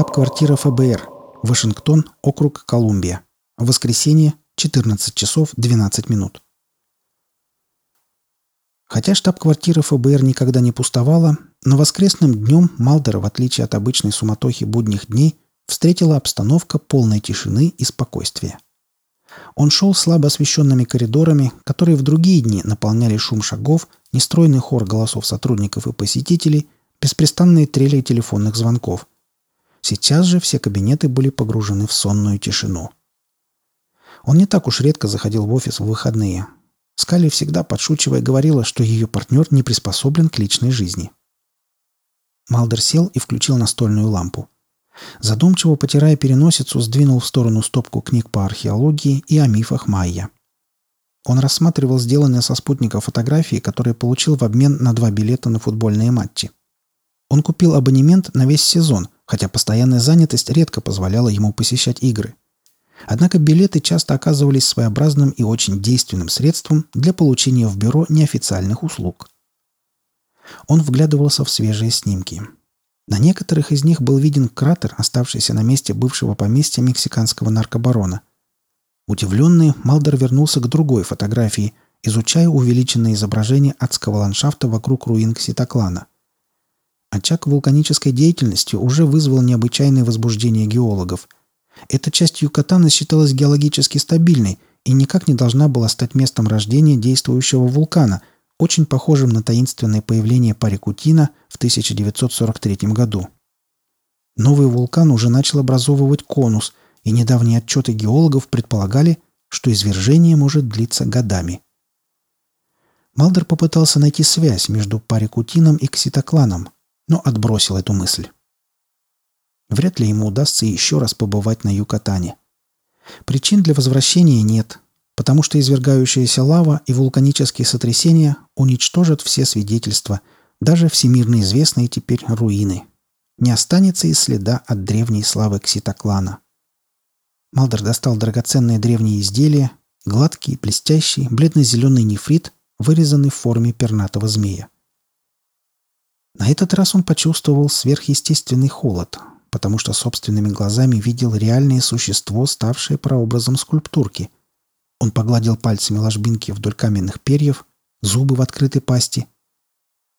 Штаб-квартира ФБР. Вашингтон, округ Колумбия. Воскресенье, 14 часов 12 минут. Хотя штаб-квартира ФБР никогда не пустовала, но воскресным днем Малдера, в отличие от обычной суматохи будних дней, встретила обстановка полной тишины и спокойствия. Он шел слабо освещенными коридорами, которые в другие дни наполняли шум шагов, нестройный хор голосов сотрудников и посетителей, беспрестанные трели телефонных звонков. Сейчас же все кабинеты были погружены в сонную тишину. Он не так уж редко заходил в офис в выходные. Скали всегда, подшучивая, говорила, что ее партнер не приспособлен к личной жизни. Малдер сел и включил настольную лампу. Задумчиво потирая переносицу, сдвинул в сторону стопку книг по археологии и о мифах майя. Он рассматривал сделанные со спутника фотографии, которые получил в обмен на два билета на футбольные матчи. Он купил абонемент на весь сезон, хотя постоянная занятость редко позволяла ему посещать игры. Однако билеты часто оказывались своеобразным и очень действенным средством для получения в бюро неофициальных услуг. Он вглядывался в свежие снимки – на некоторых из них был виден кратер, оставшийся на месте бывшего поместья мексиканского наркобарона. Удивленный, Малдер вернулся к другой фотографии, изучая увеличенное изображение адского ландшафта вокруг руин Кситоклана. Очаг вулканической деятельности уже вызвал необычайное возбуждение геологов. Эта часть Юкатана считалась геологически стабильной и никак не должна была стать местом рождения действующего вулкана – очень похожим на таинственное появление Парикутина в 1943 году. Новый вулкан уже начал образовывать конус, и недавние отчеты геологов предполагали, что извержение может длиться годами. Малдер попытался найти связь между Парикутином и Кситокланом, но отбросил эту мысль. Вряд ли ему удастся еще раз побывать на Юкатане. Причин для возвращения нет, потому что извергающаяся лава и вулканические сотрясения уничтожат все свидетельства, даже всемирно известные теперь руины. Не останется и следа от древней славы Кситоклана. Малдер достал драгоценные древние изделия, гладкий, блестящий, бледно-зеленый нефрит, вырезанный в форме пернатого змея. На этот раз он почувствовал сверхъестественный холод, потому что собственными глазами видел реальное существо, ставшее прообразом скульптурки – он погладил пальцами ложбинки вдоль каменных перьев, зубы в открытой пасти.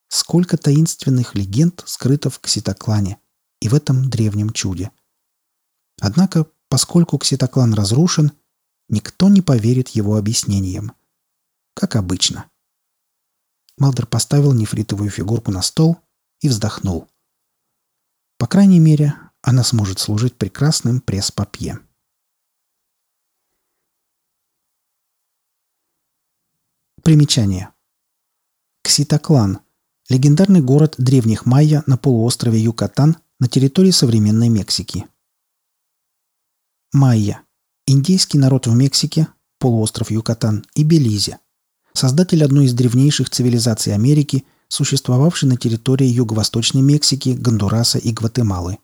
Сколько таинственных легенд скрыто в Кситоклане и в этом древнем чуде. Однако, поскольку Кситоклан разрушен, никто не поверит его объяснениям. Как обычно. Малдер поставил нефритовую фигурку на стол и вздохнул. По крайней мере, она сможет служить прекрасным пресс-папье. Примечание. Кситоклан – легендарный город древних майя на полуострове Юкатан на территории современной Мексики. Майя – индейский народ в Мексике, полуостров Юкатан и Белизе. Создатель одной из древнейших цивилизаций Америки, существовавшей на территории Юго-Восточной Мексики, Гондураса и Гватемалы.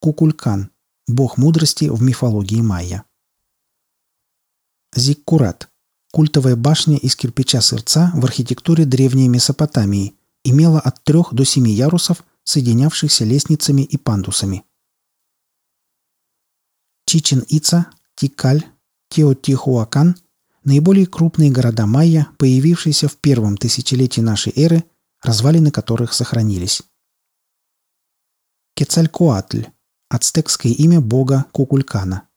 Кукулькан – бог мудрости в мифологии майя. Зиккурат – Культовая башня из кирпича-сырца в архитектуре древней Месопотамии имела от трех до семи ярусов, соединявшихся лестницами и пандусами. Чичен-Ица, Тикаль, Теотихуакан – наиболее крупные города майя, появившиеся в первом тысячелетии нашей эры, развалины которых сохранились. Кецалькоатль – ацтекское имя бога Кукулькана.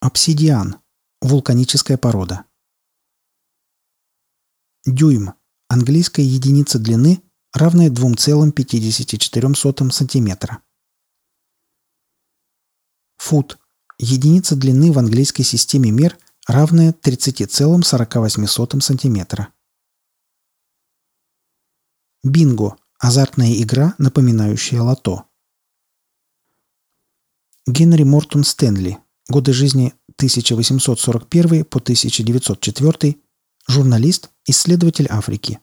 Обсидиан – Вулканическая порода. Дюйм. Английская единица длины, равная 2,54 см. Фут. Единица длины в английской системе мер, равная 30,48 см. Бинго. Азартная игра, напоминающая лото. Генри Мортон Стэнли. Годы жизни 1841 по 1904, журналист, исследователь Африки.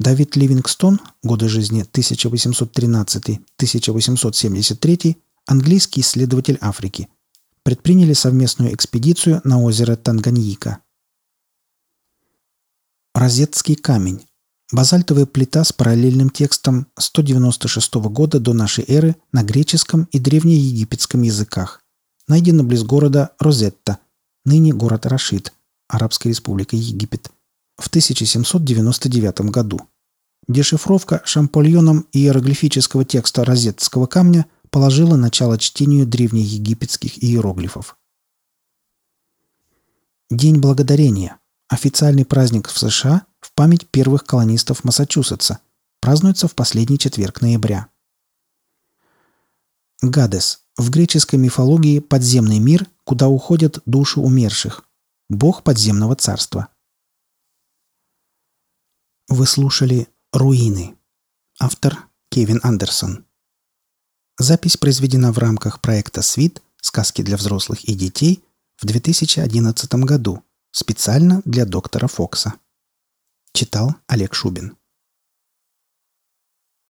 Давид Ливингстон, годы жизни 1813-1873, английский исследователь Африки. Предприняли совместную экспедицию на озеро Танганьика. Розетский камень. Базальтовая плита с параллельным текстом 196 года до нашей эры на греческом и древнеегипетском языках. Найдена близ города Розетта, ныне город Рашид, Арабская республика Египет, в 1799 году. Дешифровка шампольоном иероглифического текста розетского камня положила начало чтению древнеегипетских иероглифов. День Благодарения – официальный праздник в США в память первых колонистов Массачусетса. Празднуется в последний четверг ноября. Гадес – в греческой мифологии подземный мир, куда уходят души умерших. Бог подземного царства. Вы слушали «Руины». Автор Кевин Андерсон. Запись произведена в рамках проекта «Свит. Сказки для взрослых и детей» в 2011 году специально для доктора Фокса. Читал Олег Шубин.